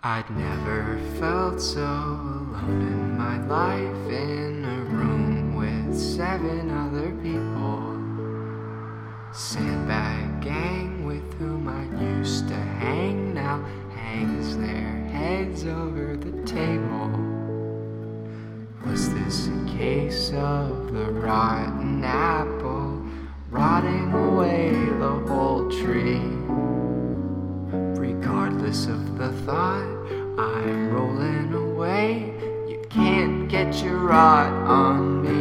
I'd never felt so alone in my life in a room with seven other people. Sandbag gang with whom I used to hang now hangs their heads over the table. Was this a case of the rotten apple Of the thought, I'm rolling away. You can't get your rot on me.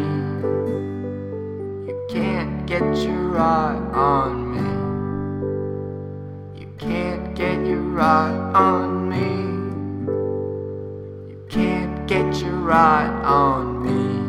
You can't get your rot on me. You can't get your rot on me. You can't get your rot on me.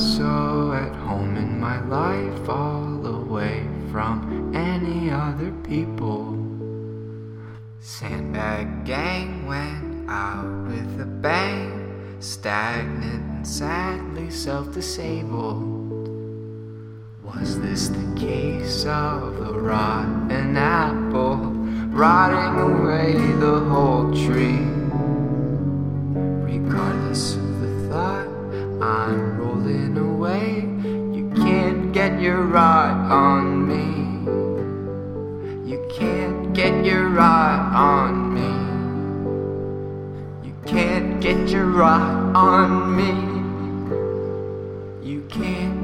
So at home in my life, all away from people. Sandbag gang went out with a bang, stagnant and sadly self disabled. Was this the case of the rotten apple, rotting away the whole tree? Regardless of the thought, I'm rolling away. You can't get your rot on me. Get your rot on me. You can't get your rot on me. You can't